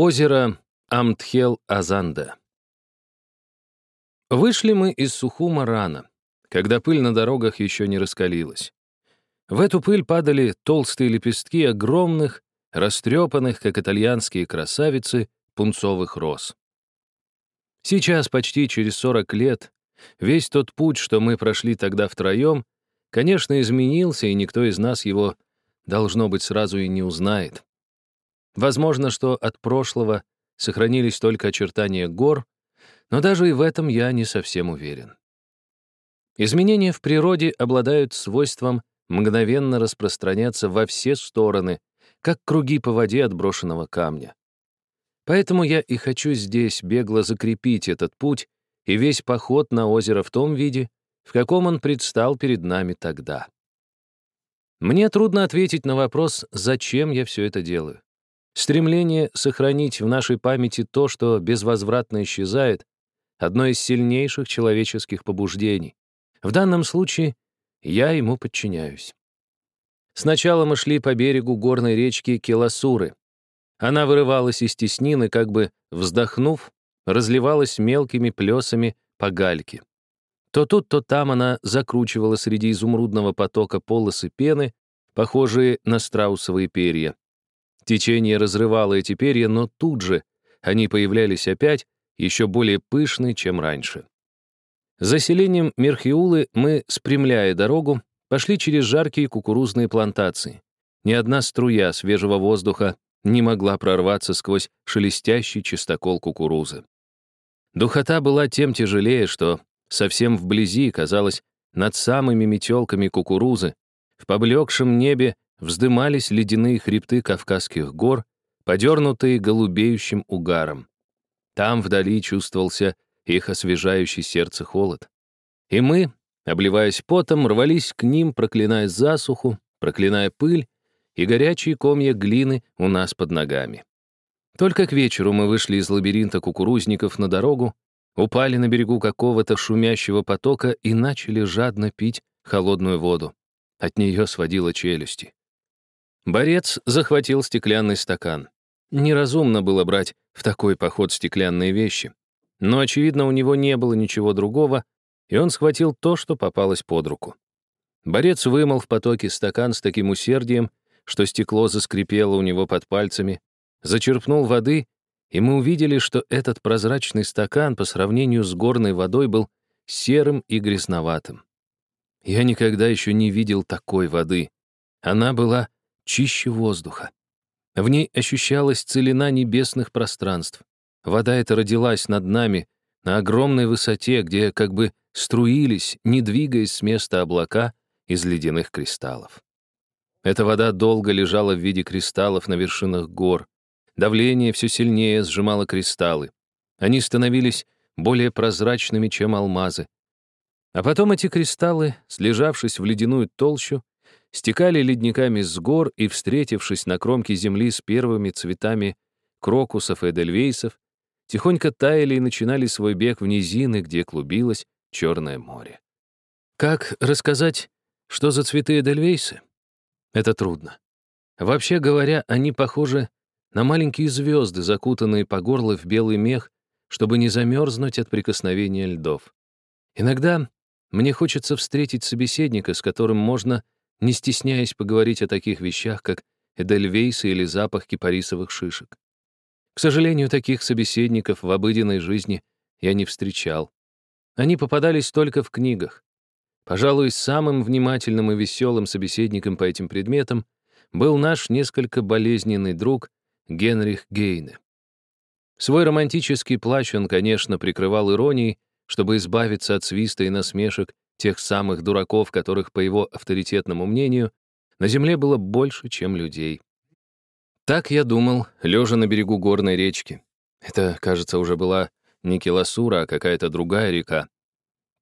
Озеро Амтхел-Азанда. Вышли мы из Сухума рано, когда пыль на дорогах еще не раскалилась. В эту пыль падали толстые лепестки огромных, растрепанных, как итальянские красавицы, пунцовых роз. Сейчас, почти через 40 лет, весь тот путь, что мы прошли тогда втроем, конечно, изменился, и никто из нас его, должно быть, сразу и не узнает. Возможно, что от прошлого сохранились только очертания гор, но даже и в этом я не совсем уверен. Изменения в природе обладают свойством мгновенно распространяться во все стороны, как круги по воде отброшенного камня. Поэтому я и хочу здесь бегло закрепить этот путь и весь поход на озеро в том виде, в каком он предстал перед нами тогда. Мне трудно ответить на вопрос, зачем я все это делаю. Стремление сохранить в нашей памяти то, что безвозвратно исчезает, одно из сильнейших человеческих побуждений. В данном случае я ему подчиняюсь. Сначала мы шли по берегу горной речки Келасуры. Она вырывалась из теснины, как бы вздохнув, разливалась мелкими плесами по гальке. То тут, то там она закручивала среди изумрудного потока полосы пены, похожие на страусовые перья. Течение разрывало эти перья, но тут же они появлялись опять, еще более пышные, чем раньше. За селением Мерхиулы мы, спрямляя дорогу, пошли через жаркие кукурузные плантации. Ни одна струя свежего воздуха не могла прорваться сквозь шелестящий чистокол кукурузы. Духота была тем тяжелее, что совсем вблизи, казалось, над самыми метелками кукурузы, в поблекшем небе вздымались ледяные хребты Кавказских гор, подернутые голубеющим угаром. Там вдали чувствовался их освежающий сердце холод. И мы, обливаясь потом, рвались к ним, проклиная засуху, проклиная пыль и горячие комья глины у нас под ногами. Только к вечеру мы вышли из лабиринта кукурузников на дорогу, упали на берегу какого-то шумящего потока и начали жадно пить холодную воду. От нее сводило челюсти. Борец захватил стеклянный стакан. Неразумно было брать в такой поход стеклянные вещи. Но, очевидно, у него не было ничего другого, и он схватил то, что попалось под руку. Борец вымыл в потоке стакан с таким усердием, что стекло заскрипело у него под пальцами, зачерпнул воды, и мы увидели, что этот прозрачный стакан по сравнению с горной водой был серым и грязноватым. Я никогда еще не видел такой воды. Она была чище воздуха. В ней ощущалась целина небесных пространств. Вода эта родилась над нами, на огромной высоте, где как бы струились, не двигаясь с места облака из ледяных кристаллов. Эта вода долго лежала в виде кристаллов на вершинах гор. Давление все сильнее сжимало кристаллы. Они становились более прозрачными, чем алмазы. А потом эти кристаллы, слежавшись в ледяную толщу, стекали ледниками с гор и, встретившись на кромке земли с первыми цветами крокусов и эдельвейсов, тихонько таяли и начинали свой бег в низины, где клубилось Черное море. Как рассказать, что за цветы эдельвейсы? Это трудно. Вообще говоря, они похожи на маленькие звезды, закутанные по горло в белый мех, чтобы не замерзнуть от прикосновения льдов. Иногда мне хочется встретить собеседника, с которым можно не стесняясь поговорить о таких вещах, как эдельвейсы или запах кипарисовых шишек. К сожалению, таких собеседников в обыденной жизни я не встречал. Они попадались только в книгах. Пожалуй, самым внимательным и веселым собеседником по этим предметам был наш несколько болезненный друг Генрих Гейне. Свой романтический плащ он, конечно, прикрывал иронией, чтобы избавиться от свиста и насмешек тех самых дураков, которых, по его авторитетному мнению, на земле было больше, чем людей. Так я думал, лежа на берегу горной речки. Это, кажется, уже была не Келасура, а какая-то другая река.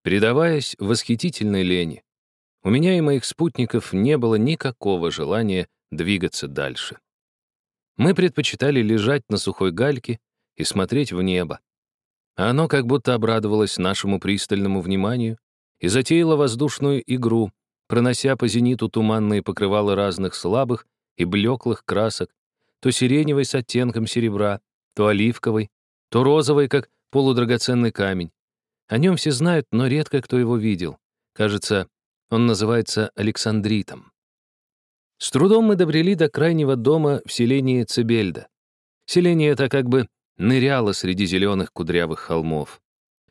Предаваясь восхитительной лени, у меня и моих спутников не было никакого желания двигаться дальше. Мы предпочитали лежать на сухой гальке и смотреть в небо. А оно как будто обрадовалось нашему пристальному вниманию и затеяла воздушную игру, пронося по зениту туманные покрывала разных слабых и блеклых красок, то сиреневой с оттенком серебра, то оливковый, то розовый, как полудрагоценный камень. О нем все знают, но редко кто его видел. Кажется, он называется Александритом. С трудом мы добрели до крайнего дома в селении Цибельда. Селение это как бы ныряло среди зеленых кудрявых холмов.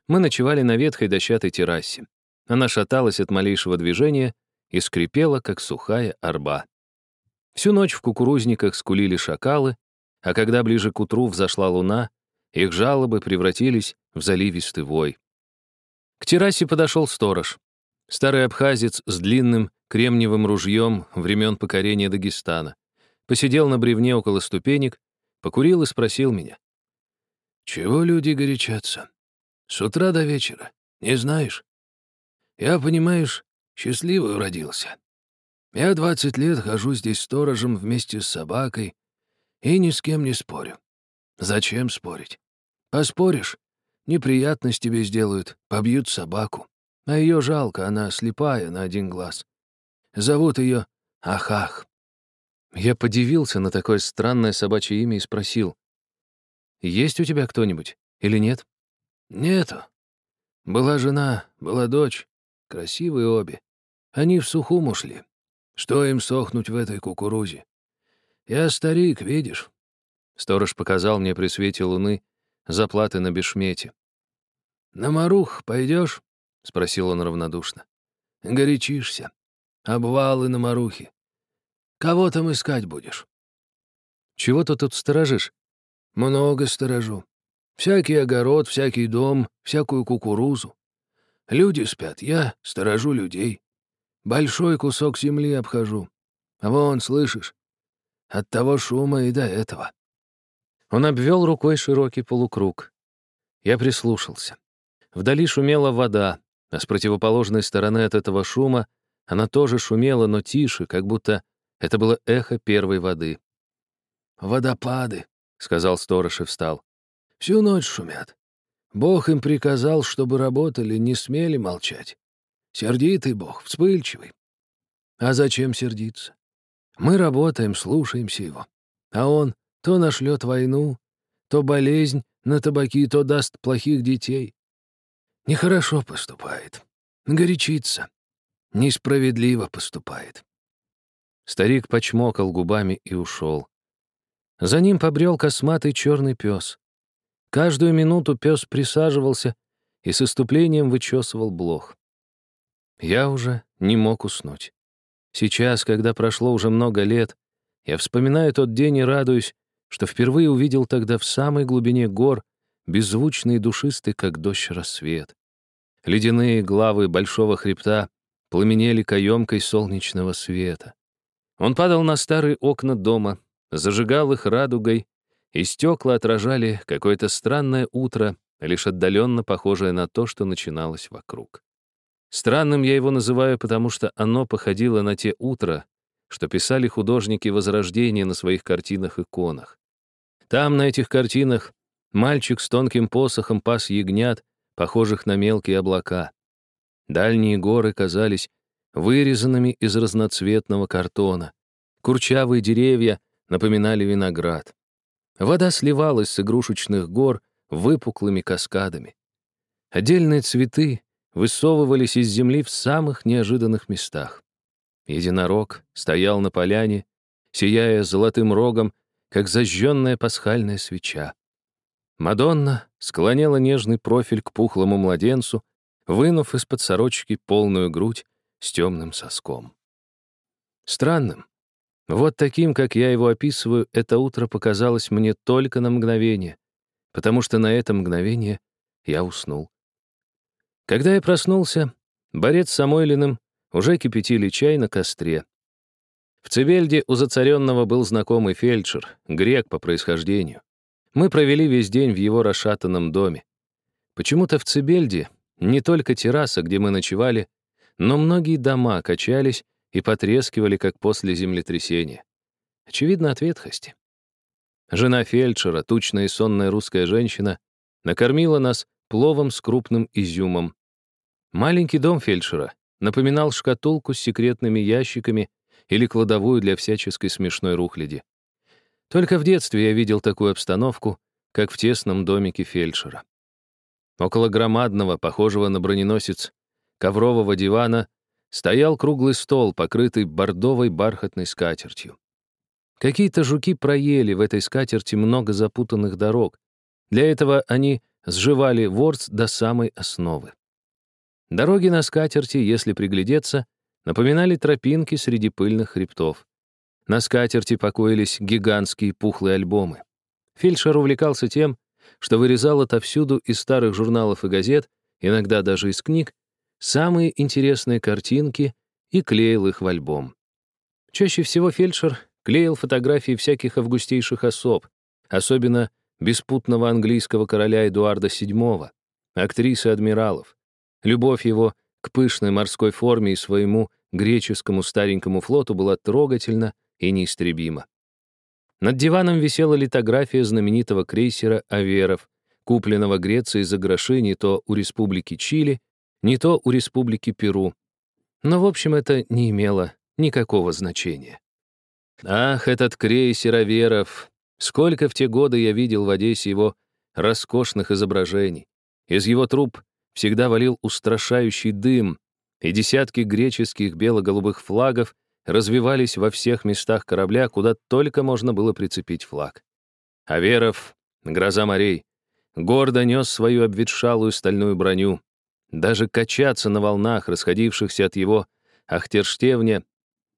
Мы ночевали на ветхой дощатой террасе. Она шаталась от малейшего движения и скрипела, как сухая орба. Всю ночь в кукурузниках скулили шакалы, а когда ближе к утру взошла луна, их жалобы превратились в заливистый вой. К террасе подошел сторож. Старый абхазец с длинным кремниевым ружьем времен покорения Дагестана. Посидел на бревне около ступенек, покурил и спросил меня. «Чего люди горячатся? С утра до вечера. Не знаешь? Я, понимаешь, счастливый родился. Я двадцать лет хожу здесь сторожем вместе с собакой и ни с кем не спорю. Зачем спорить? Поспоришь, неприятность тебе сделают, побьют собаку. А ее жалко, она слепая на один глаз. Зовут ее Ахах. Я подивился на такое странное собачье имя и спросил, «Есть у тебя кто-нибудь или нет?» «Нету. Была жена, была дочь. Красивые обе. Они в Сухум ушли. Что им сохнуть в этой кукурузе? Я старик, видишь?» Сторож показал мне при свете луны заплаты на бешмете. «На Марух пойдешь?» — спросил он равнодушно. «Горячишься. Обвалы на Марухе. Кого там искать будешь?» «Чего ты тут сторожишь?» «Много сторожу. Всякий огород, всякий дом, всякую кукурузу. Люди спят, я сторожу людей. Большой кусок земли обхожу. Вон, слышишь? От того шума и до этого. Он обвел рукой широкий полукруг. Я прислушался. Вдали шумела вода, а с противоположной стороны от этого шума она тоже шумела, но тише, как будто это было эхо первой воды. «Водопады», — сказал сторож и встал. «Всю ночь шумят. Бог им приказал, чтобы работали, не смели молчать. Сердитый Бог, вспыльчивый. А зачем сердиться? Мы работаем, слушаемся его. А он то нашлет войну, то болезнь на табаки, то даст плохих детей. Нехорошо поступает. Горячится. Несправедливо поступает. Старик почмокал губами и ушел. За ним побрел косматый черный пес. Каждую минуту пес присаживался и с иступлением вычесывал блох. Я уже не мог уснуть. Сейчас, когда прошло уже много лет, я вспоминаю тот день и радуюсь, что впервые увидел тогда в самой глубине гор беззвучный и душистый, как дождь, рассвет. Ледяные главы большого хребта пламенели каемкой солнечного света. Он падал на старые окна дома, зажигал их радугой, и стекла отражали какое-то странное утро, лишь отдаленно похожее на то, что начиналось вокруг. Странным я его называю, потому что оно походило на те утра, что писали художники Возрождения на своих картинах-иконах. Там, на этих картинах, мальчик с тонким посохом пас ягнят, похожих на мелкие облака. Дальние горы казались вырезанными из разноцветного картона. Курчавые деревья напоминали виноград. Вода сливалась с игрушечных гор выпуклыми каскадами. Отдельные цветы высовывались из земли в самых неожиданных местах. Единорог стоял на поляне, сияя золотым рогом, как зажженная пасхальная свеча. Мадонна склоняла нежный профиль к пухлому младенцу, вынув из-под сорочки полную грудь с темным соском. Странным, вот таким, как я его описываю, это утро показалось мне только на мгновение, потому что на это мгновение я уснул. Когда я проснулся, борец с Самойлиным уже кипятили чай на костре. В Цибельде у зацаренного был знакомый фельдшер, грек по происхождению. Мы провели весь день в его расшатанном доме. Почему-то в Цибельде не только терраса, где мы ночевали, но многие дома качались и потрескивали, как после землетрясения. Очевидно, от ветхости. Жена фельдшера, тучная и сонная русская женщина, накормила нас пловом с крупным изюмом. Маленький дом фельдшера напоминал шкатулку с секретными ящиками или кладовую для всяческой смешной рухляди. Только в детстве я видел такую обстановку, как в тесном домике фельдшера. Около громадного, похожего на броненосец, коврового дивана стоял круглый стол, покрытый бордовой бархатной скатертью. Какие-то жуки проели в этой скатерти много запутанных дорог. Для этого они сживали ворс до самой основы. Дороги на скатерти, если приглядеться, напоминали тропинки среди пыльных хребтов. На скатерти покоились гигантские пухлые альбомы. Фельдшер увлекался тем, что вырезал отовсюду из старых журналов и газет, иногда даже из книг, самые интересные картинки и клеил их в альбом. Чаще всего фельдшер клеил фотографии всяких августейших особ, особенно беспутного английского короля Эдуарда VII, актрисы адмиралов. Любовь его к пышной морской форме и своему греческому старенькому флоту была трогательна и неистребима. Над диваном висела литография знаменитого крейсера «Аверов», купленного Грецией за гроши не то у Республики Чили, не то у Республики Перу. Но, в общем, это не имело никакого значения. Ах, этот крейсер Аверов! Сколько в те годы я видел в Одессе его роскошных изображений. Из его труб всегда валил устрашающий дым, и десятки греческих бело-голубых флагов развивались во всех местах корабля, куда только можно было прицепить флаг. Аверов, гроза морей, гордо нес свою обветшалую стальную броню. Даже качаться на волнах, расходившихся от его ахтерштевня,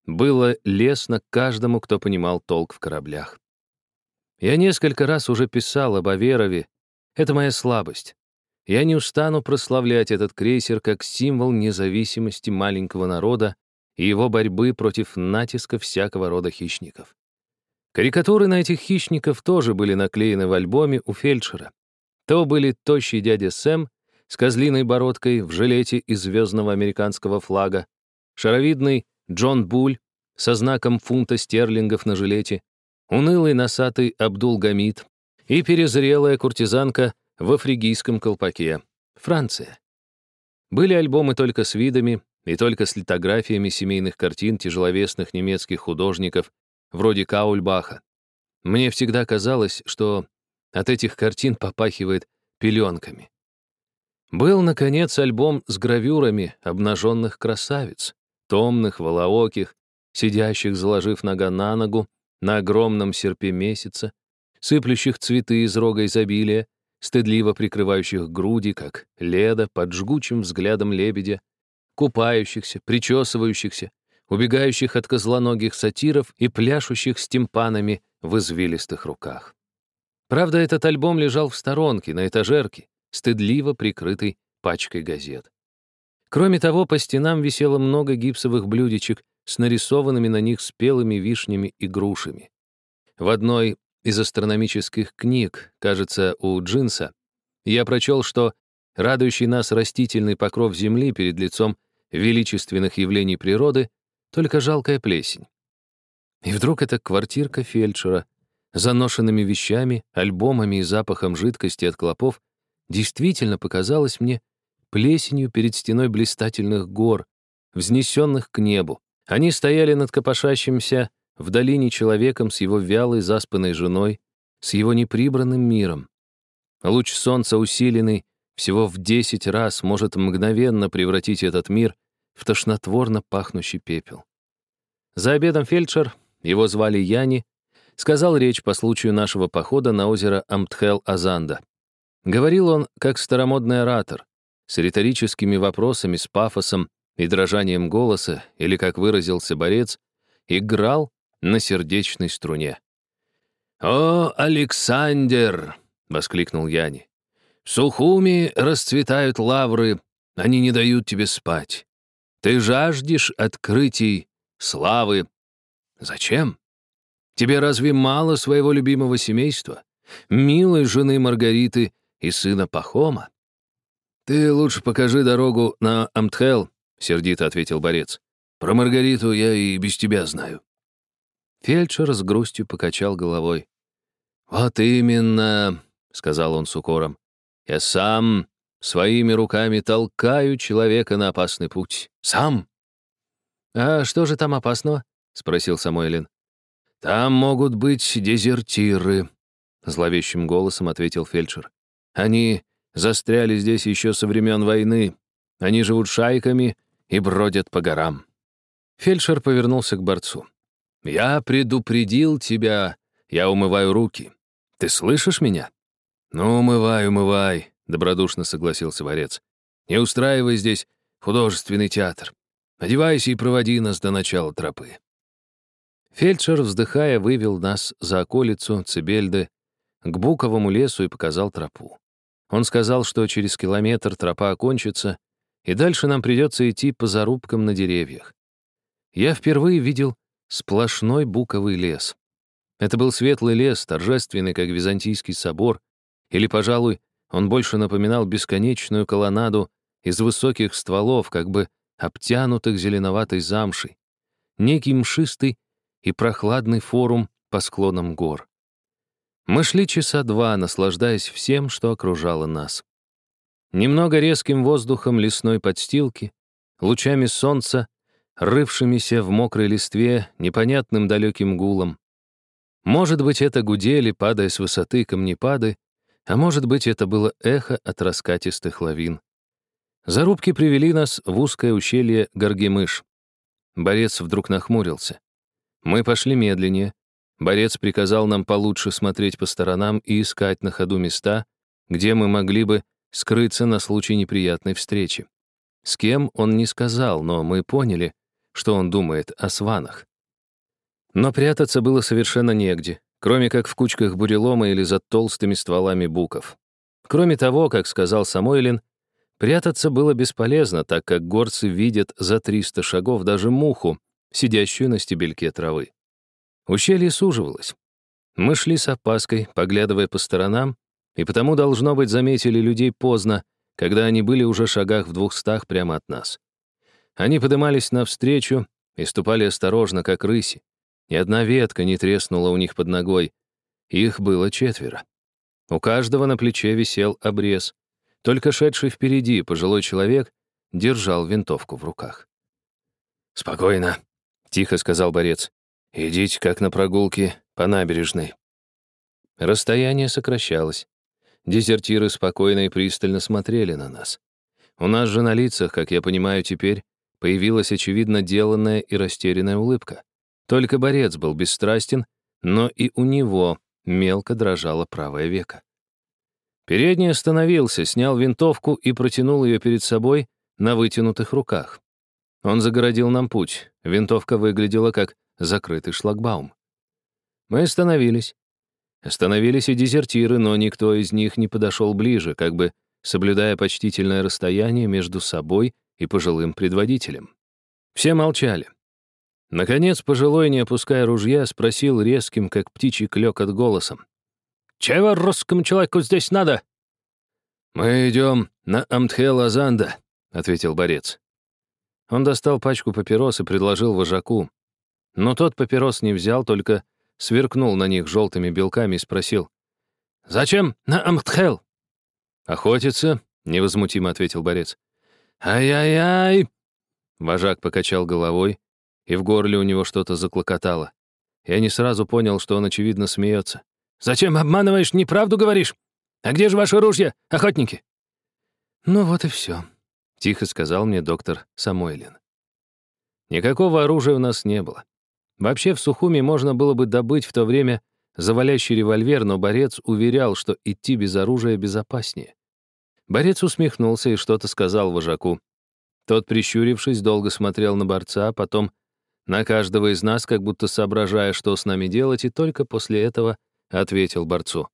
было лестно каждому, кто понимал толк в кораблях. Я несколько раз уже писал об Аверове. Это моя слабость. Я не устану прославлять этот крейсер как символ независимости маленького народа и его борьбы против натиска всякого рода хищников. Карикатуры на этих хищников тоже были наклеены в альбоме у фельдшера. То были тощий дядя Сэм с козлиной бородкой в жилете из звездного американского флага, шаровидный Джон Буль со знаком фунта стерлингов на жилете, унылый носатый Абдул-Гамид и перезрелая куртизанка в афригийском колпаке. Франция. Были альбомы только с видами и только с литографиями семейных картин тяжеловесных немецких художников вроде Каульбаха. Мне всегда казалось, что от этих картин попахивает пеленками. Был, наконец, альбом с гравюрами обнаженных красавиц томных, волооких, сидящих, заложив нога на ногу, на огромном серпе месяца, сыплющих цветы из рога изобилия, стыдливо прикрывающих груди, как леда под жгучим взглядом лебедя, купающихся, причесывающихся, убегающих от козлоногих сатиров и пляшущих с тимпанами в извилистых руках. Правда, этот альбом лежал в сторонке, на этажерке, стыдливо прикрытый пачкой газет. Кроме того, по стенам висело много гипсовых блюдечек с нарисованными на них спелыми вишнями и грушами. В одной из астрономических книг, кажется, у Джинса, я прочел, что радующий нас растительный покров Земли перед лицом величественных явлений природы — только жалкая плесень. И вдруг эта квартирка фельдшера, заношенными вещами, альбомами и запахом жидкости от клопов, действительно показалась мне плесенью перед стеной блистательных гор, взнесенных к небу. Они стояли над копошащимся в долине человеком с его вялой заспанной женой, с его неприбранным миром. Луч солнца, усиленный всего в десять раз, может мгновенно превратить этот мир в тошнотворно пахнущий пепел. За обедом фельдшер, его звали Яни, сказал речь по случаю нашего похода на озеро Амтхел-Азанда. Говорил он как старомодный оратор, с риторическими вопросами, с пафосом и дрожанием голоса, или, как выразился борец, играл на сердечной струне. «О, Александр!» — воскликнул Яни. «В Сухуми расцветают лавры, они не дают тебе спать. Ты жаждешь открытий, славы. Зачем? Тебе разве мало своего любимого семейства, милой жены Маргариты и сына Пахома? «Ты лучше покажи дорогу на Амтхел», — сердито ответил борец. «Про Маргариту я и без тебя знаю». Фельдшер с грустью покачал головой. «Вот именно», — сказал он с укором. «Я сам своими руками толкаю человека на опасный путь. Сам». «А что же там опасного?» — спросил Самойлин. «Там могут быть дезертиры. зловещим голосом ответил фельдшер. «Они застряли здесь еще со времен войны. Они живут шайками и бродят по горам». Фельдшер повернулся к борцу. «Я предупредил тебя. Я умываю руки. Ты слышишь меня?» «Ну, умывай, умывай», — добродушно согласился борец. «Не устраивай здесь художественный театр. Одевайся и проводи нас до начала тропы». Фельдшер, вздыхая, вывел нас за околицу Цибельды к Буковому лесу и показал тропу. Он сказал, что через километр тропа окончится, и дальше нам придется идти по зарубкам на деревьях. Я впервые видел сплошной буковый лес. Это был светлый лес, торжественный, как Византийский собор, или, пожалуй, он больше напоминал бесконечную колоннаду из высоких стволов, как бы обтянутых зеленоватой замшей, некий мшистый и прохладный форум по склонам гор. Мы шли часа два, наслаждаясь всем, что окружало нас. Немного резким воздухом лесной подстилки, лучами солнца, рывшимися в мокрой листве, непонятным далеким гулом. Может быть, это гудели, падая с высоты камнепады, а может быть, это было эхо от раскатистых лавин. Зарубки привели нас в узкое ущелье Горгемыш. Борец вдруг нахмурился. Мы пошли медленнее. Борец приказал нам получше смотреть по сторонам и искать на ходу места, где мы могли бы скрыться на случай неприятной встречи. С кем он не сказал, но мы поняли, что он думает о сванах. Но прятаться было совершенно негде кроме как в кучках бурелома или за толстыми стволами буков. Кроме того, как сказал Самойлин, прятаться было бесполезно, так как горцы видят за 300 шагов даже муху, сидящую на стебельке травы. Ущелье суживалось. Мы шли с опаской, поглядывая по сторонам, и потому, должно быть, заметили людей поздно, когда они были уже шагах в двухстах прямо от нас. Они подымались навстречу и ступали осторожно, как рыси. Ни одна ветка не треснула у них под ногой. Их было четверо. У каждого на плече висел обрез. Только шедший впереди пожилой человек держал винтовку в руках. «Спокойно», — тихо сказал борец. «Идите, как на прогулке, по набережной». Расстояние сокращалось. Дезертиры спокойно и пристально смотрели на нас. У нас же на лицах, как я понимаю теперь, появилась очевидно деланная и растерянная улыбка. Только борец был бесстрастен, но и у него мелко дрожало правое веко. Передний остановился, снял винтовку и протянул ее перед собой на вытянутых руках. Он загородил нам путь. Винтовка выглядела как закрытый шлагбаум. Мы остановились. Остановились и дезертиры, но никто из них не подошел ближе, как бы соблюдая почтительное расстояние между собой и пожилым предводителем. Все молчали. Наконец, пожилой, не опуская ружья, спросил резким, как птичий клёкот голосом. «Чего русскому человеку здесь надо?» «Мы идем на Амтхе-Лазанда», — ответил борец. Он достал пачку папирос и предложил вожаку. Но тот папирос не взял, только сверкнул на них желтыми белками и спросил. «Зачем на Амтхел?» «Охотиться», — невозмутимо ответил борец. «Ай-яй-яй!» Вожак покачал головой, и в горле у него что-то заклокотало. Я не сразу понял, что он, очевидно, смеется. «Зачем обманываешь, неправду говоришь? А где же ваше ружье, охотники?» «Ну вот и все», — тихо сказал мне доктор Самойлин. Никакого оружия у нас не было. Вообще в Сухуми можно было бы добыть в то время завалящий револьвер, но борец уверял, что идти без оружия безопаснее. Борец усмехнулся и что-то сказал вожаку. Тот, прищурившись, долго смотрел на борца, а потом на каждого из нас, как будто соображая, что с нами делать, и только после этого ответил борцу.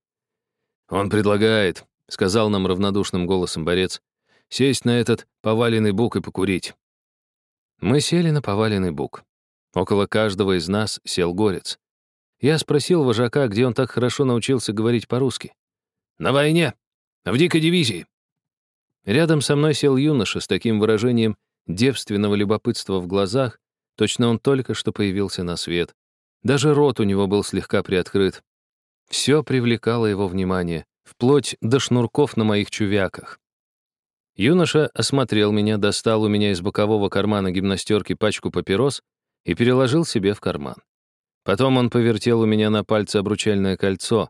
«Он предлагает», — сказал нам равнодушным голосом борец, «сесть на этот поваленный бук и покурить». Мы сели на поваленный бук. Около каждого из нас сел горец. Я спросил вожака, где он так хорошо научился говорить по-русски. «На войне! В дикой дивизии!» Рядом со мной сел юноша с таким выражением девственного любопытства в глазах, Точно он только что появился на свет. Даже рот у него был слегка приоткрыт. Все привлекало его внимание, вплоть до шнурков на моих чувяках. Юноша осмотрел меня, достал у меня из бокового кармана гимнастерки пачку папирос и переложил себе в карман. Потом он повертел у меня на пальце обручальное кольцо.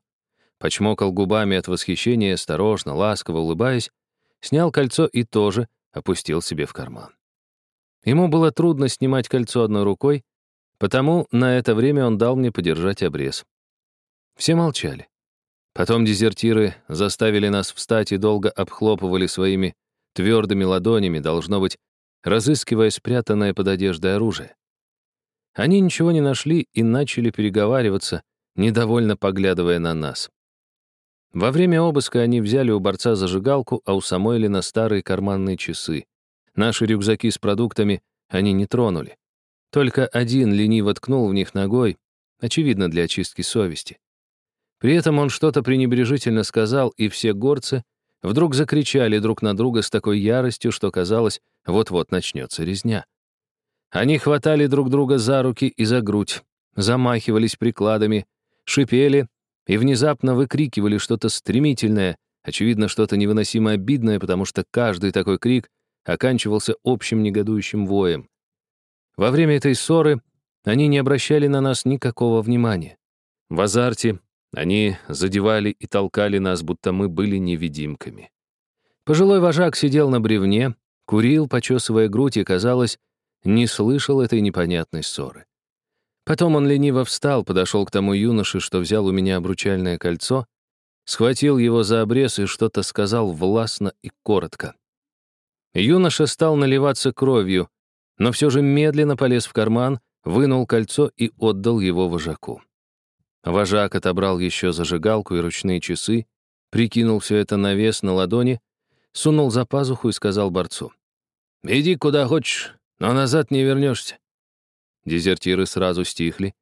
почмокал губами от восхищения, осторожно, ласково улыбаясь, снял кольцо и тоже опустил себе в карман. Ему было трудно снимать кольцо одной рукой, потому на это время он дал мне подержать обрез. Все молчали. Потом дезертиры заставили нас встать и долго обхлопывали своими твердыми ладонями, должно быть, разыскивая спрятанное под одеждой оружие. Они ничего не нашли и начали переговариваться, недовольно поглядывая на нас. Во время обыска они взяли у борца зажигалку, а у Самойлина старые карманные часы. Наши рюкзаки с продуктами они не тронули. Только один лениво ткнул в них ногой, очевидно, для очистки совести. При этом он что-то пренебрежительно сказал, и все горцы вдруг закричали друг на друга с такой яростью, что казалось, вот-вот начнется резня. Они хватали друг друга за руки и за грудь, замахивались прикладами, шипели и внезапно выкрикивали что-то стремительное, очевидно, что-то невыносимо обидное, потому что каждый такой крик оканчивался общим негодующим воем. Во время этой ссоры они не обращали на нас никакого внимания. В азарте они задевали и толкали нас, будто мы были невидимками. Пожилой вожак сидел на бревне, курил, почесывая грудь, и, казалось, не слышал этой непонятной ссоры. Потом он лениво встал, подошел к тому юноше, что взял у меня обручальное кольцо, схватил его за обрез и что-то сказал властно и коротко. Юноша стал наливаться кровью, но все же медленно полез в карман, вынул кольцо и отдал его вожаку. Вожак отобрал еще зажигалку и ручные часы, прикинул все это на вес на ладони, сунул за пазуху и сказал борцу. «Иди куда хочешь, но назад не вернешься». Дезертиры сразу стихли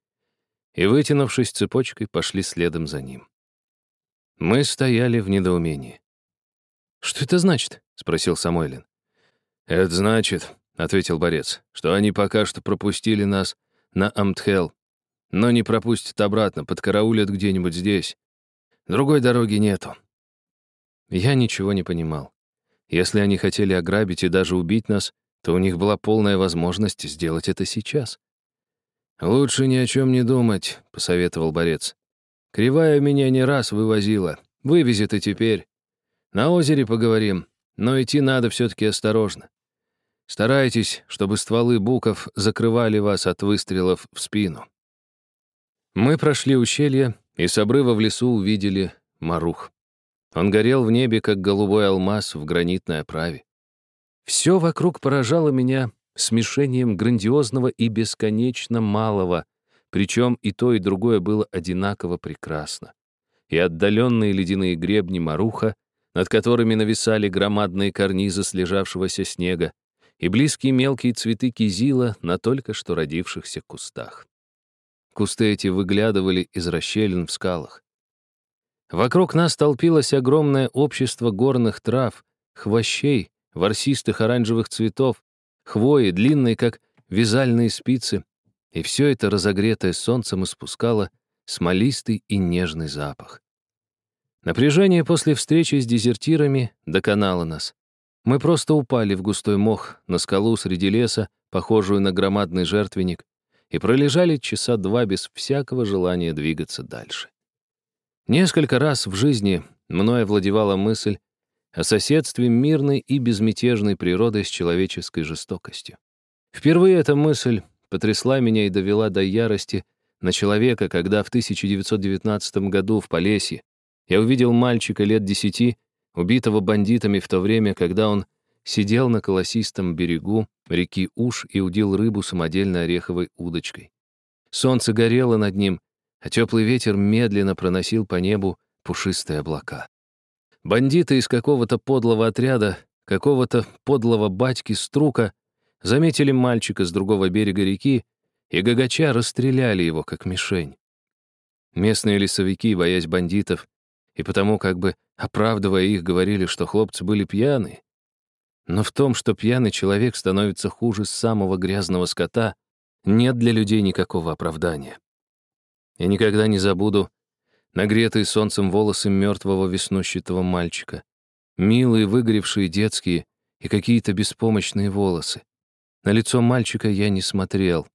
и, вытянувшись цепочкой, пошли следом за ним. Мы стояли в недоумении. «Что это значит?» — спросил Самойлин. «Это значит, — ответил борец, — что они пока что пропустили нас на Амтхел, но не пропустят обратно, подкараулят где-нибудь здесь. Другой дороги нету». Я ничего не понимал. Если они хотели ограбить и даже убить нас, то у них была полная возможность сделать это сейчас. «Лучше ни о чем не думать», — посоветовал борец. «Кривая меня не раз вывозила. Вывезет и теперь. На озере поговорим, но идти надо все-таки осторожно. Старайтесь, чтобы стволы буков закрывали вас от выстрелов в спину». Мы прошли ущелье, и с обрыва в лесу увидели Марух. Он горел в небе, как голубой алмаз в гранитной оправе. Все вокруг поражало меня смешением грандиозного и бесконечно малого, причем и то, и другое было одинаково прекрасно. И отдаленные ледяные гребни Маруха, над которыми нависали громадные карнизы слежавшегося снега, и близкие мелкие цветы кизила на только что родившихся кустах. Кусты эти выглядывали из расщелин в скалах. Вокруг нас толпилось огромное общество горных трав, хвощей, ворсистых оранжевых цветов, хвои, длинные, как вязальные спицы, и все это, разогретое солнцем, испускало смолистый и нежный запах. Напряжение после встречи с дезертирами доконало нас. Мы просто упали в густой мох на скалу среди леса, похожую на громадный жертвенник, и пролежали часа два без всякого желания двигаться дальше. Несколько раз в жизни мной овладевала мысль, о соседстве мирной и безмятежной природы с человеческой жестокостью. Впервые эта мысль потрясла меня и довела до ярости на человека, когда в 1919 году в Полесье я увидел мальчика лет десяти, убитого бандитами в то время, когда он сидел на колосистом берегу реки Уж и удил рыбу самодельной ореховой удочкой. Солнце горело над ним, а теплый ветер медленно проносил по небу пушистые облака. Бандиты из какого-то подлого отряда, какого-то подлого батьки Струка заметили мальчика с другого берега реки и гагача расстреляли его, как мишень. Местные лесовики, боясь бандитов, и потому как бы оправдывая их, говорили, что хлопцы были пьяны. Но в том, что пьяный человек становится хуже самого грязного скота, нет для людей никакого оправдания. Я никогда не забуду нагретые солнцем волосы мертвого веснущатого мальчика, милые, выгоревшие детские и какие-то беспомощные волосы. На лицо мальчика я не смотрел.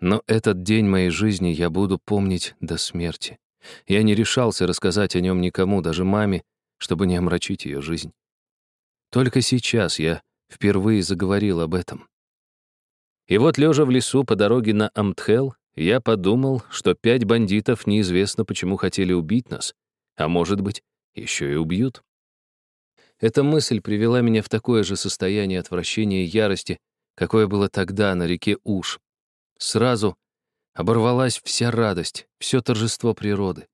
Но этот день моей жизни я буду помнить до смерти. Я не решался рассказать о нем никому, даже маме, чтобы не омрачить ее жизнь. Только сейчас я впервые заговорил об этом. И вот, лежа в лесу по дороге на Амтхел, я подумал, что пять бандитов неизвестно почему хотели убить нас, а может быть, еще и убьют. Эта мысль привела меня в такое же состояние отвращения и ярости, какое было тогда на реке Уж. Сразу оборвалась вся радость, все торжество природы.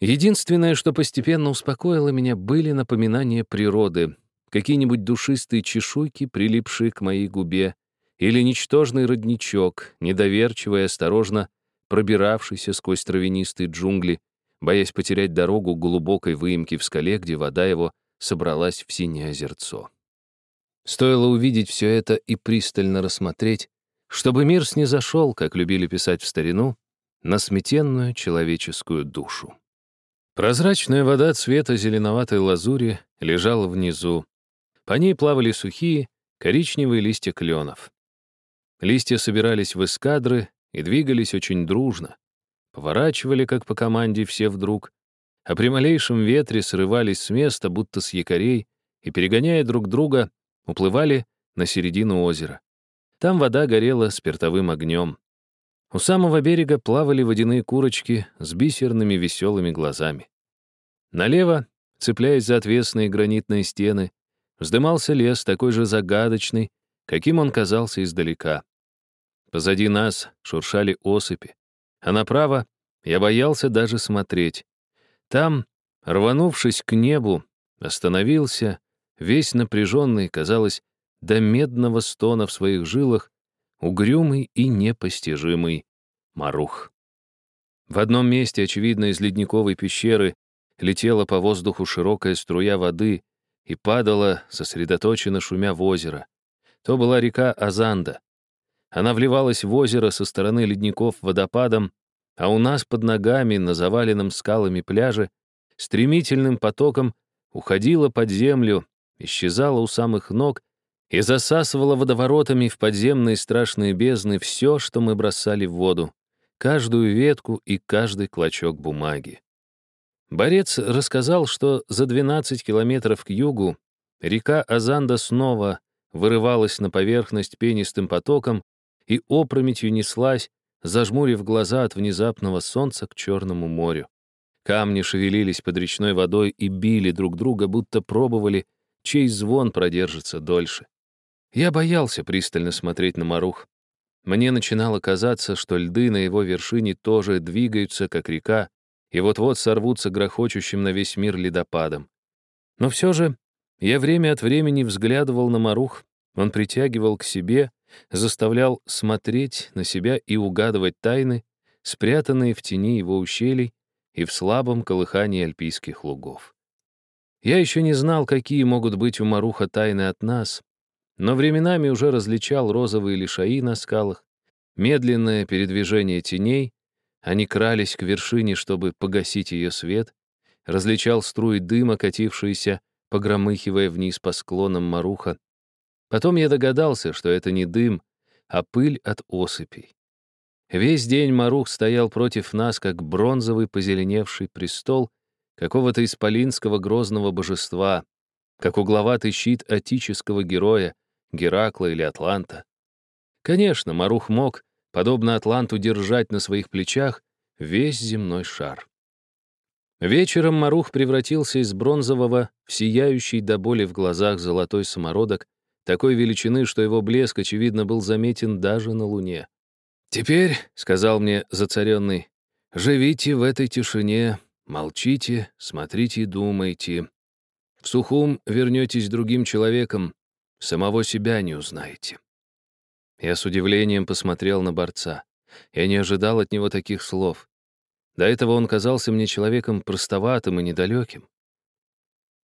Единственное, что постепенно успокоило меня, были напоминания природы, какие-нибудь душистые чешуйки, прилипшие к моей губе, или ничтожный родничок, недоверчиво и осторожно пробиравшийся сквозь травянистые джунгли, боясь потерять дорогу к глубокой выемке в скале, где вода его собралась в синее озерцо. Стоило увидеть все это и пристально рассмотреть, чтобы мир снизошел, как любили писать в старину, на сметенную человеческую душу. Прозрачная вода цвета зеленоватой лазури лежала внизу. По ней плавали сухие, коричневые листья кленов. Листья собирались в эскадры и двигались очень дружно. Поворачивали, как по команде, все вдруг, а при малейшем ветре срывались с места, будто с якорей, и, перегоняя друг друга, уплывали на середину озера. Там вода горела спиртовым огнем. У самого берега плавали водяные курочки с бисерными веселыми глазами. Налево, цепляясь за отвесные гранитные стены, вздымался лес, такой же загадочный, каким он казался издалека. Позади нас шуршали осыпи, а направо я боялся даже смотреть. Там, рванувшись к небу, остановился, весь напряженный, казалось, до медного стона в своих жилах, угрюмый и непостижимый Марух. В одном месте, очевидно, из ледниковой пещеры летела по воздуху широкая струя воды и падала, сосредоточенно шумя в озеро. То была река Азанда. Она вливалась в озеро со стороны ледников водопадом, а у нас под ногами на заваленном скалами пляже стремительным потоком уходила под землю, исчезала у самых ног и засасывала водоворотами в подземные страшные бездны все, что мы бросали в воду, каждую ветку и каждый клочок бумаги. Борец рассказал, что за 12 километров к югу река Азанда снова вырывалась на поверхность пенистым потоком и опрометью неслась, зажмурив глаза от внезапного солнца к Черному морю. Камни шевелились под речной водой и били друг друга, будто пробовали, чей звон продержится дольше. Я боялся пристально смотреть на Марух. Мне начинало казаться, что льды на его вершине тоже двигаются, как река, и вот-вот сорвутся грохочущим на весь мир ледопадом. Но все же я время от времени взглядывал на Марух, он притягивал к себе, заставлял смотреть на себя и угадывать тайны, спрятанные в тени его ущелий и в слабом колыхании альпийских лугов. Я еще не знал, какие могут быть у Маруха тайны от нас, но временами уже различал розовые лишаи на скалах, медленное передвижение теней, они крались к вершине, чтобы погасить ее свет, различал струи дыма, катившиеся, погромыхивая вниз по склонам Маруха, Потом я догадался, что это не дым, а пыль от осыпей. Весь день Марух стоял против нас, как бронзовый позеленевший престол какого-то исполинского грозного божества, как угловатый щит отического героя, Геракла или Атланта. Конечно, Марух мог, подобно Атланту, держать на своих плечах весь земной шар. Вечером Марух превратился из бронзового в сияющий до боли в глазах золотой самородок, такой величины, что его блеск, очевидно, был заметен даже на Луне. «Теперь», — сказал мне зацаренный, — «живите в этой тишине, молчите, смотрите и думайте. В Сухум вернетесь другим человеком, самого себя не узнаете». Я с удивлением посмотрел на борца. Я не ожидал от него таких слов. До этого он казался мне человеком простоватым и недалеким.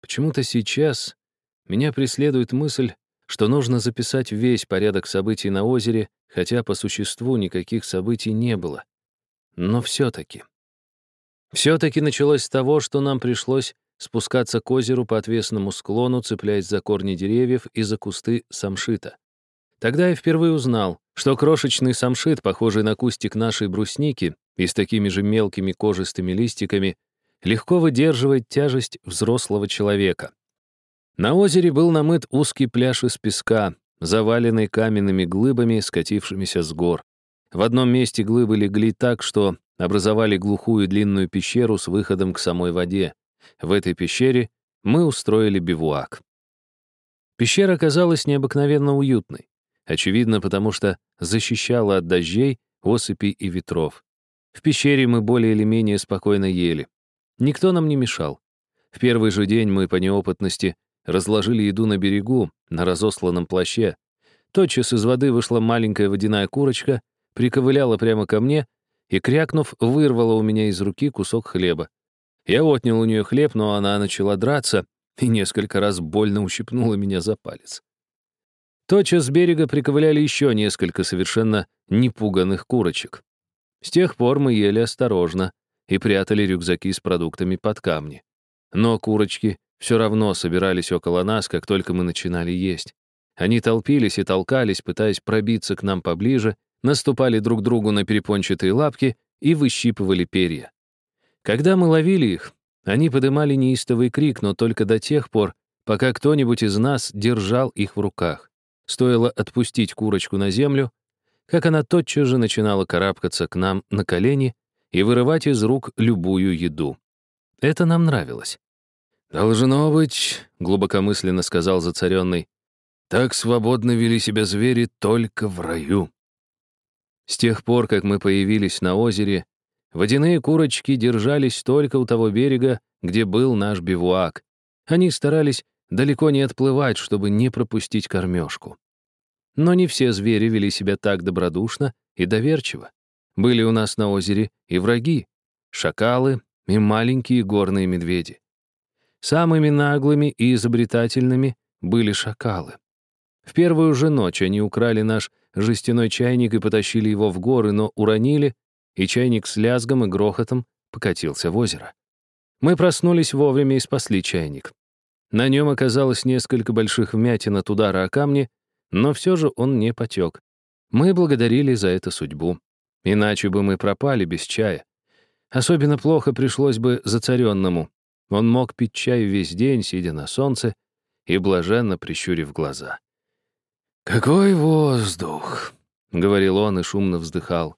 Почему-то сейчас меня преследует мысль, что нужно записать весь порядок событий на озере, хотя по существу никаких событий не было. Но все-таки. Все-таки началось с того, что нам пришлось спускаться к озеру по отвесному склону, цепляясь за корни деревьев и за кусты самшита. Тогда я впервые узнал, что крошечный самшит, похожий на кустик нашей брусники, и с такими же мелкими кожистыми листиками легко выдерживает тяжесть взрослого человека. На озере был намыт узкий пляж из песка, заваленный каменными глыбами, скатившимися с гор. В одном месте глыбы легли так, что образовали глухую длинную пещеру с выходом к самой воде. В этой пещере мы устроили бивуак. Пещера казалась необыкновенно уютной. Очевидно, потому что защищала от дождей, осыпей и ветров. В пещере мы более или менее спокойно ели. Никто нам не мешал. В первый же день мы по неопытности разложили еду на берегу, на разосланном плаще. Тотчас из воды вышла маленькая водяная курочка, приковыляла прямо ко мне и, крякнув, вырвала у меня из руки кусок хлеба. Я отнял у нее хлеб, но она начала драться и несколько раз больно ущипнула меня за палец. Тотчас с берега приковыляли еще несколько совершенно непуганных курочек. С тех пор мы ели осторожно и прятали рюкзаки с продуктами под камни. Но курочки все равно собирались около нас, как только мы начинали есть. Они толпились и толкались, пытаясь пробиться к нам поближе, наступали друг другу на перепончатые лапки и выщипывали перья. Когда мы ловили их, они подымали неистовый крик, но только до тех пор, пока кто-нибудь из нас держал их в руках. Стоило отпустить курочку на землю, как она тотчас же начинала карабкаться к нам на колени и вырывать из рук любую еду. Это нам нравилось. «Должно быть», — глубокомысленно сказал зацаренный, «так свободно вели себя звери только в раю». С тех пор, как мы появились на озере, водяные курочки держались только у того берега, где был наш бивуак. Они старались далеко не отплывать, чтобы не пропустить кормежку. Но не все звери вели себя так добродушно и доверчиво. Были у нас на озере и враги, шакалы и маленькие горные медведи. Самыми наглыми и изобретательными были шакалы. В первую же ночь они украли наш жестяной чайник и потащили его в горы, но уронили, и чайник с лязгом и грохотом покатился в озеро. Мы проснулись вовремя и спасли чайник. На нем оказалось несколько больших вмятин от удара о камни, но все же он не потек. Мы благодарили за это судьбу. Иначе бы мы пропали без чая. Особенно плохо пришлось бы зацаренному. Он мог пить чай весь день, сидя на солнце и блаженно прищурив глаза. «Какой воздух!» — говорил он и шумно вздыхал.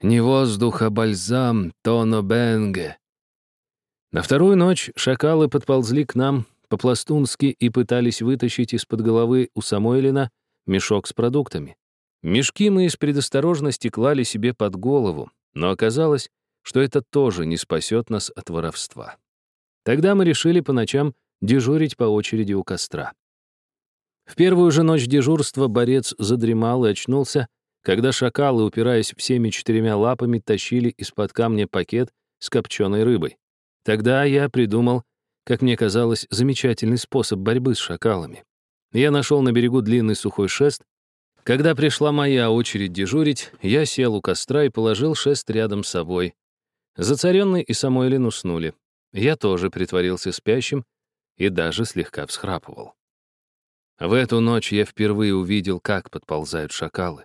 «Не воздух, а бальзам Тоно Бенге». На вторую ночь шакалы подползли к нам по-пластунски и пытались вытащить из-под головы у Самойлина мешок с продуктами. Мешки мы из предосторожности клали себе под голову, но оказалось, что это тоже не спасет нас от воровства. Тогда мы решили по ночам дежурить по очереди у костра. В первую же ночь дежурства борец задремал и очнулся, когда шакалы, упираясь всеми четырьмя лапами, тащили из-под камня пакет с копченой рыбой. Тогда я придумал, как мне казалось, замечательный способ борьбы с шакалами. Я нашел на берегу длинный сухой шест. Когда пришла моя очередь дежурить, я сел у костра и положил шест рядом с собой. Зацаренный и Самойлин уснули. Я тоже притворился спящим и даже слегка всхрапывал. В эту ночь я впервые увидел, как подползают шакалы.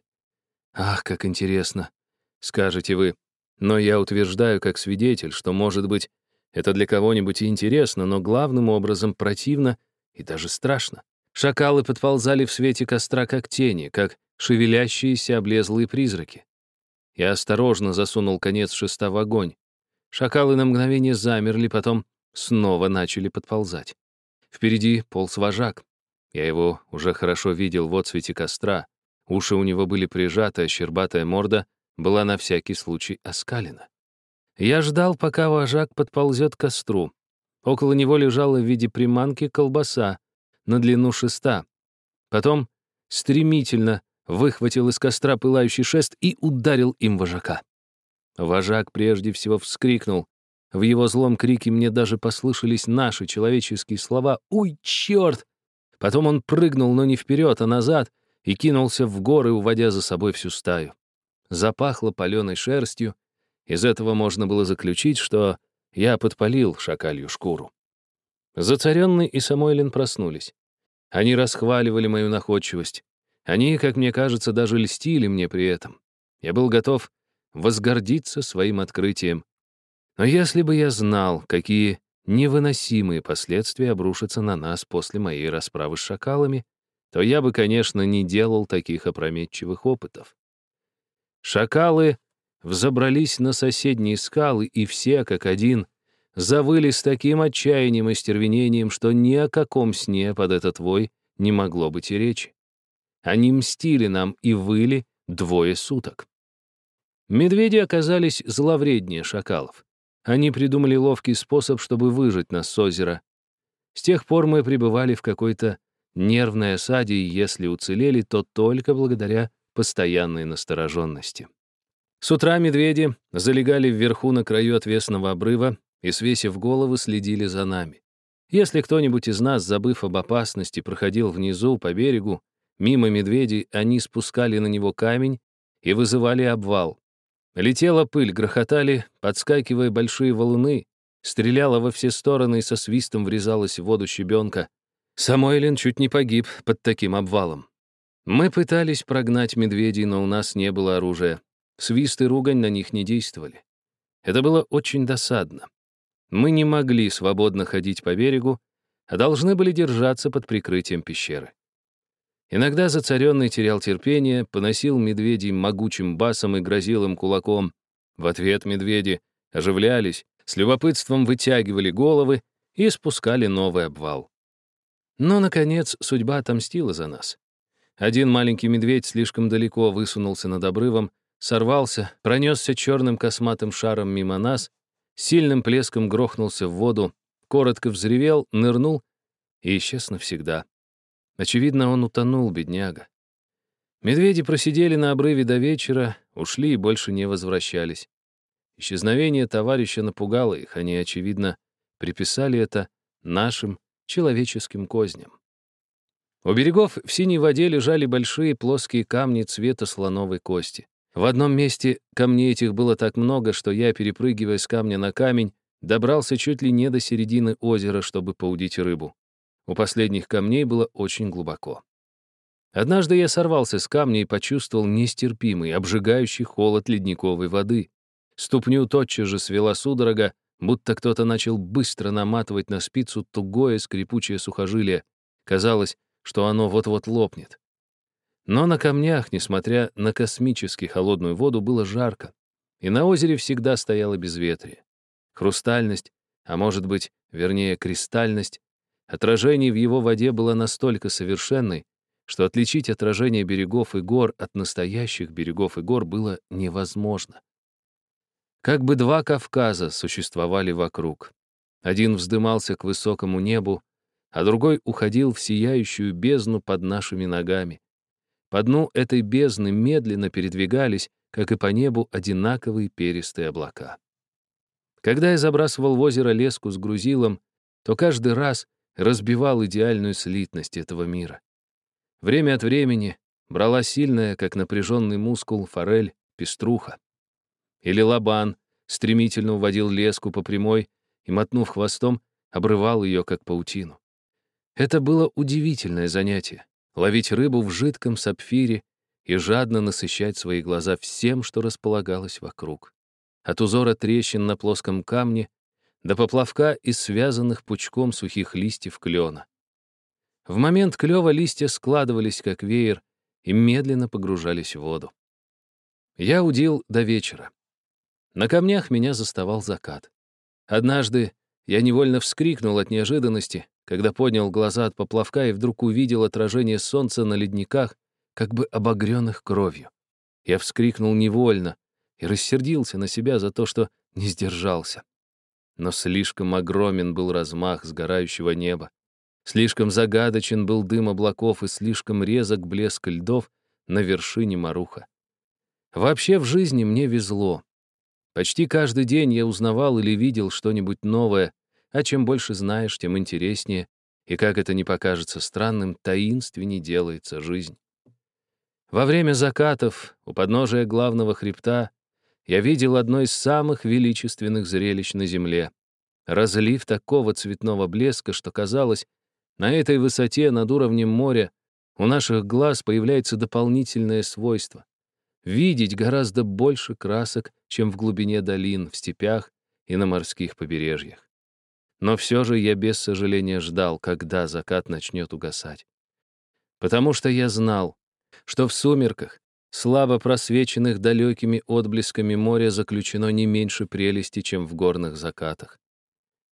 Ах, как интересно, скажете вы. Но я утверждаю как свидетель, что, может быть, это для кого-нибудь интересно, но главным образом противно и даже страшно. Шакалы подползали в свете костра как тени, как шевелящиеся облезлые призраки. Я осторожно засунул конец шеста в огонь. Шакалы на мгновение замерли, потом снова начали подползать. Впереди полз вожак. Я его уже хорошо видел в отсвете костра. Уши у него были прижаты, а щербатая морда была на всякий случай оскалена. Я ждал, пока вожак подползет к костру. Около него лежала в виде приманки колбаса, на длину шеста. Потом стремительно выхватил из костра пылающий шест и ударил им вожака. Вожак прежде всего вскрикнул. В его злом крике мне даже послышались наши человеческие слова «Уй, черт!». Потом он прыгнул, но не вперед, а назад, и кинулся в горы, уводя за собой всю стаю. Запахло паленой шерстью. Из этого можно было заключить, что я подпалил шакалью шкуру. Зацаренный и Самойлин проснулись. Они расхваливали мою находчивость. Они, как мне кажется, даже льстили мне при этом. Я был готов возгордиться своим открытием. Но если бы я знал, какие невыносимые последствия обрушатся на нас после моей расправы с шакалами, то я бы, конечно, не делал таких опрометчивых опытов. Шакалы взобрались на соседние скалы, и все, как один, завыли с таким отчаянием и стервенением, что ни о каком сне под этот вой не могло быть и речи. Они мстили нам и выли двое суток. Медведи оказались зловреднее шакалов. Они придумали ловкий способ, чтобы выжить нас с озера. С тех пор мы пребывали в какой-то нервной осаде, и если уцелели, то только благодаря постоянной настороженности. С утра медведи залегали вверху на краю отвесного обрыва и, свесив головы, следили за нами. Если кто-нибудь из нас, забыв об опасности, проходил внизу по берегу, мимо медведей, они спускали на него камень и вызывали обвал. Летела пыль, грохотали, подскакивая большие валуны, стреляла во все стороны и со свистом врезалась в воду щебенка. Самойлин чуть не погиб под таким обвалом. Мы пытались прогнать медведей, но у нас не было оружия. Свист и ругань на них не действовали. Это было очень досадно. Мы не могли свободно ходить по берегу, а должны были держаться под прикрытием пещеры. Иногда зацаренный терял терпение, поносил медведей могучим басом и грозил им кулаком. В ответ медведи оживлялись, с любопытством вытягивали головы и спускали новый обвал. Но, наконец, судьба отомстила за нас. Один маленький медведь слишком далеко высунулся над обрывом, сорвался, пронесся черным косматым шаром мимо нас, сильным плеском грохнулся в воду, коротко взревел, нырнул и исчез навсегда. Очевидно, он утонул, бедняга. Медведи просидели на обрыве до вечера, ушли и больше не возвращались. Исчезновение товарища напугало их, они, очевидно, приписали это нашим человеческим козням. У берегов в синей воде лежали большие плоские камни цвета слоновой кости. В одном месте камней этих было так много, что я, перепрыгивая с камня на камень, добрался чуть ли не до середины озера, чтобы поудить рыбу. У последних камней было очень глубоко. Однажды я сорвался с камня и почувствовал нестерпимый, обжигающий холод ледниковой воды. Ступню тотчас же свела судорога, будто кто-то начал быстро наматывать на спицу тугое скрипучее сухожилие. Казалось, что оно вот-вот лопнет. Но на камнях, несмотря на космически холодную воду, было жарко, и на озере всегда стояло безветрие. Хрустальность, а может быть, вернее, кристальность, Отражение в его воде было настолько совершенной, что отличить отражение берегов и гор от настоящих берегов и гор было невозможно. Как бы два Кавказа существовали вокруг. Один вздымался к высокому небу, а другой уходил в сияющую бездну под нашими ногами. По дну этой бездны медленно передвигались, как и по небу, одинаковые перистые облака. Когда я забрасывал в озеро леску с грузилом, то каждый раз разбивал идеальную слитность этого мира. Время от времени брала сильная, как напряженный мускул, форель, пеструха. Или лабан стремительно уводил леску по прямой и, мотнув хвостом, обрывал ее, как паутину. Это было удивительное занятие — ловить рыбу в жидком сапфире и жадно насыщать свои глаза всем, что располагалось вокруг. От узора трещин на плоском камне до поплавка из связанных пучком сухих листьев клена. В момент клёва листья складывались, как веер, и медленно погружались в воду. Я удил до вечера. На камнях меня заставал закат. Однажды я невольно вскрикнул от неожиданности, когда поднял глаза от поплавка и вдруг увидел отражение солнца на ледниках, как бы обогренных кровью. Я вскрикнул невольно и рассердился на себя за то, что не сдержался. Но слишком огромен был размах сгорающего неба. Слишком загадочен был дым облаков и слишком резок блеск льдов на вершине Маруха. Вообще в жизни мне везло. Почти каждый день я узнавал или видел что-нибудь новое, а чем больше знаешь, тем интереснее, и как это не покажется странным, таинственней делается жизнь. Во время закатов у подножия главного хребта я видел одно из самых величественных зрелищ на Земле. Разлив такого цветного блеска, что казалось, на этой высоте над уровнем моря у наших глаз появляется дополнительное свойство. видеть гораздо больше красок, чем в глубине долин, в степях и на морских побережьях. Но все же я без сожаления ждал, когда закат начнет угасать. Потому что я знал, что в сумерках, слабо просвеченных далекими отблесками моря, заключено не меньше прелести, чем в горных закатах.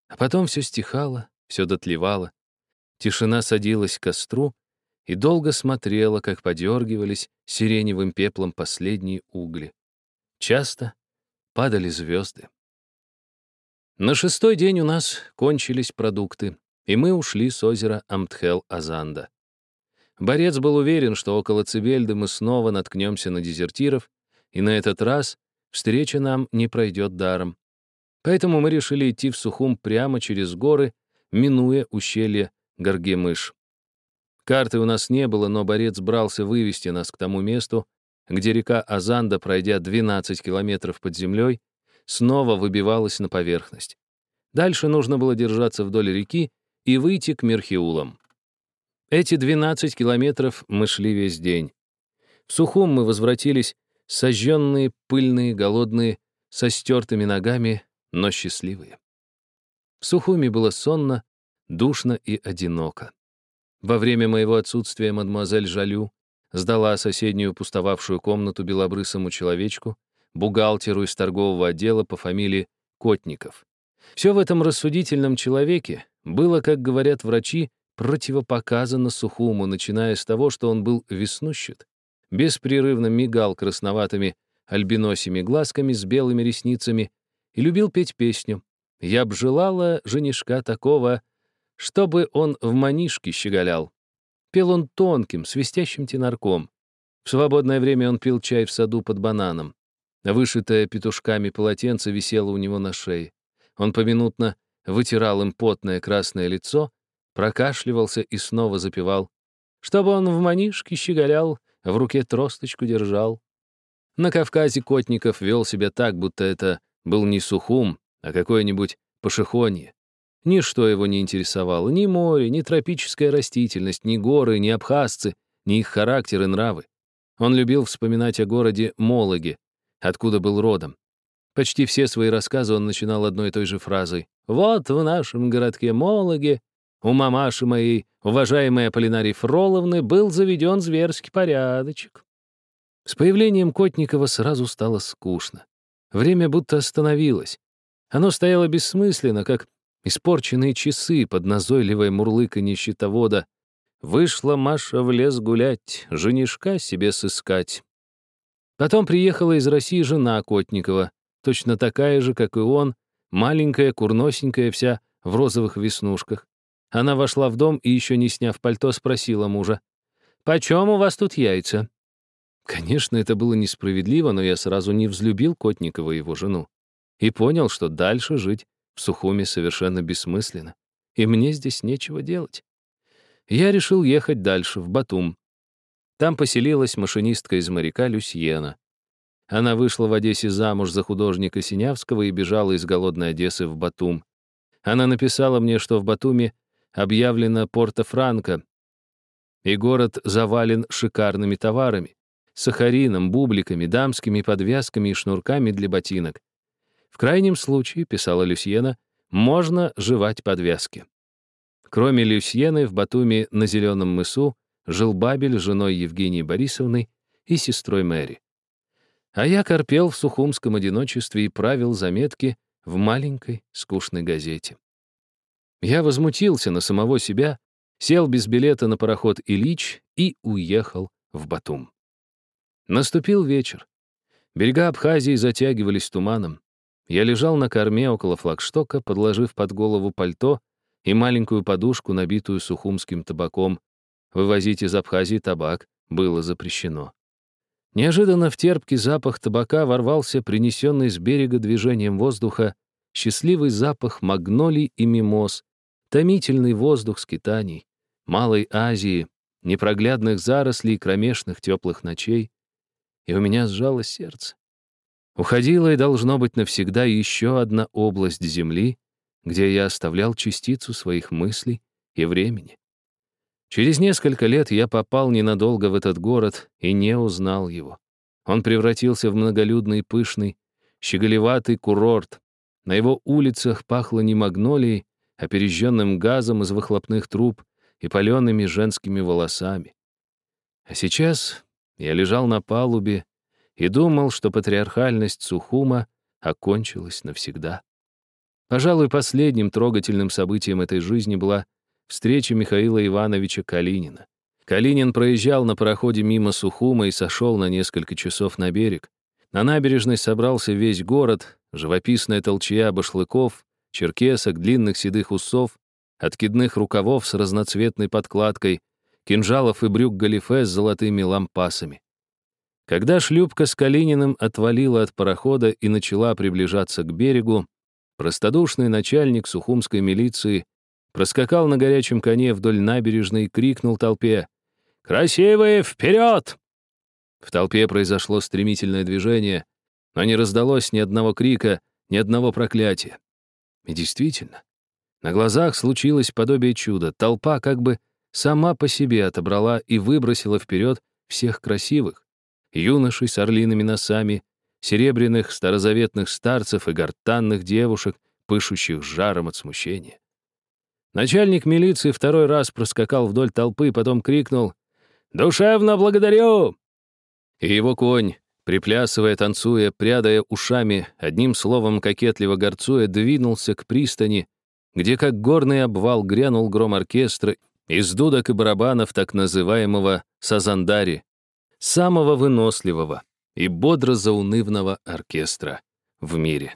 А потом все стихало, все дотлевало. Тишина садилась к костру и долго смотрела, как подергивались сиреневым пеплом последние угли. Часто падали звезды. На шестой день у нас кончились продукты, и мы ушли с озера Амтхел-Азанда. Борец был уверен, что около Цибельды мы снова наткнемся на дезертиров, и на этот раз встреча нам не пройдет даром. Поэтому мы решили идти в Сухум прямо через горы, минуя ущелье Горгемыш. Карты у нас не было, но борец брался вывести нас к тому месту, где река Азанда, пройдя 12 километров под землей, снова выбивалась на поверхность. Дальше нужно было держаться вдоль реки и выйти к Мерхиулам. Эти 12 километров мы шли весь день. В Сухум мы возвратились, сожженные, пыльные, голодные, со стертыми ногами, но счастливые. В Сухуме было сонно, душно и одиноко. Во время моего отсутствия мадемуазель Жалю сдала соседнюю пустовавшую комнату белобрысому человечку, бухгалтеру из торгового отдела по фамилии Котников. Все в этом рассудительном человеке было, как говорят врачи, противопоказано Сухуму, начиная с того, что он был веснущат, беспрерывно мигал красноватыми альбиносими глазками с белыми ресницами и любил петь песню «Я б желала женишка такого, чтобы он в манишке щеголял». Пел он тонким, свистящим тенарком. В свободное время он пил чай в саду под бананом. Вышитое петушками полотенце висело у него на шее. Он поминутно вытирал им потное красное лицо, прокашливался и снова запевал. Чтобы он в манишке щеголял, в руке тросточку держал. На Кавказе Котников вел себя так, будто это был не Сухум, а какое-нибудь пошехонье. Ничто его не интересовало, ни море, ни тропическая растительность, ни горы, ни абхазцы, ни их характер и нравы. Он любил вспоминать о городе Мологе, откуда был родом. Почти все свои рассказы он начинал одной и той же фразой. «Вот в нашем городке Мологе у мамаши моей, уважаемой Аполлинарии Фроловны, был заведен зверский порядочек». С появлением Котникова сразу стало скучно. Время будто остановилось. Оно стояло бессмысленно, как испорченные часы под назойливое мурлыканье щитовода. Вышла Маша в лес гулять, женишка себе сыскать. Потом приехала из России жена Котникова, точно такая же, как и он, маленькая, курносенькая вся, в розовых веснушках. Она вошла в дом и, еще не сняв пальто, спросила мужа, «Почем у вас тут яйца?» Конечно, это было несправедливо, но я сразу не взлюбил Котникова и его жену. И понял, что дальше жить в Сухуме совершенно бессмысленно. И мне здесь нечего делать. Я решил ехать дальше, в Батум, там поселилась машинистка из моряка Люсьена. Она вышла в Одессе замуж за художника Синявского и бежала из голодной Одессы в Батум. Она написала мне, что в Батуме объявлено Порто-Франко, и город завален шикарными товарами — сахарином, бубликами, дамскими подвязками и шнурками для ботинок. В крайнем случае, писала Люсьена, можно жевать подвязки. Кроме Люсьены, в Батуме на Зеленом мысу жил Бабель с женой Евгении Борисовной и сестрой Мэри. А я корпел в сухумском одиночестве и правил заметки в маленькой скучной газете. Я возмутился на самого себя, сел без билета на пароход «Ильич» и уехал в Батум. Наступил вечер. Берега Абхазии затягивались туманом. Я лежал на корме около флагштока, подложив под голову пальто и маленькую подушку, набитую сухумским табаком, Вывозить из Абхазии табак было запрещено. Неожиданно в терпкий запах табака ворвался принесенный с берега движением воздуха счастливый запах магнолий и мимоз, томительный воздух скитаний, Малой Азии, непроглядных зарослей кромешных теплых ночей. И у меня сжалось сердце. Уходила и должно быть навсегда еще одна область земли, где я оставлял частицу своих мыслей и времени. Через несколько лет я попал ненадолго в этот город и не узнал его. Он превратился в многолюдный, пышный, щеголеватый курорт. На его улицах пахло не магнолией, а пережженным газом из выхлопных труб и палеными женскими волосами. А сейчас я лежал на палубе и думал, что патриархальность Сухума окончилась навсегда. Пожалуй, последним трогательным событием этой жизни была встреча Михаила Ивановича Калинина. Калинин проезжал на пароходе мимо Сухума и сошел на несколько часов на берег. На набережной собрался весь город, живописная толчья башлыков, черкесок, длинных седых усов, откидных рукавов с разноцветной подкладкой, кинжалов и брюк галифе с золотыми лампасами. Когда шлюпка с Калининым отвалила от парохода и начала приближаться к берегу, простодушный начальник сухумской милиции проскакал на горячем коне вдоль набережной и крикнул толпе «Красивые, вперед!» В толпе произошло стремительное движение, но не раздалось ни одного крика, ни одного проклятия. И действительно, на глазах случилось подобие чуда. Толпа как бы сама по себе отобрала и выбросила вперед всех красивых. Юношей с орлиными носами, серебряных старозаветных старцев и гортанных девушек, пышущих жаром от смущения. Начальник милиции второй раз проскакал вдоль толпы, потом крикнул «Душевно благодарю!» И его конь, приплясывая, танцуя, прядая ушами, одним словом кокетливо горцуя, двинулся к пристани, где как горный обвал грянул гром оркестра из дудок и барабанов так называемого «Сазандари», самого выносливого и бодро заунывного оркестра в мире.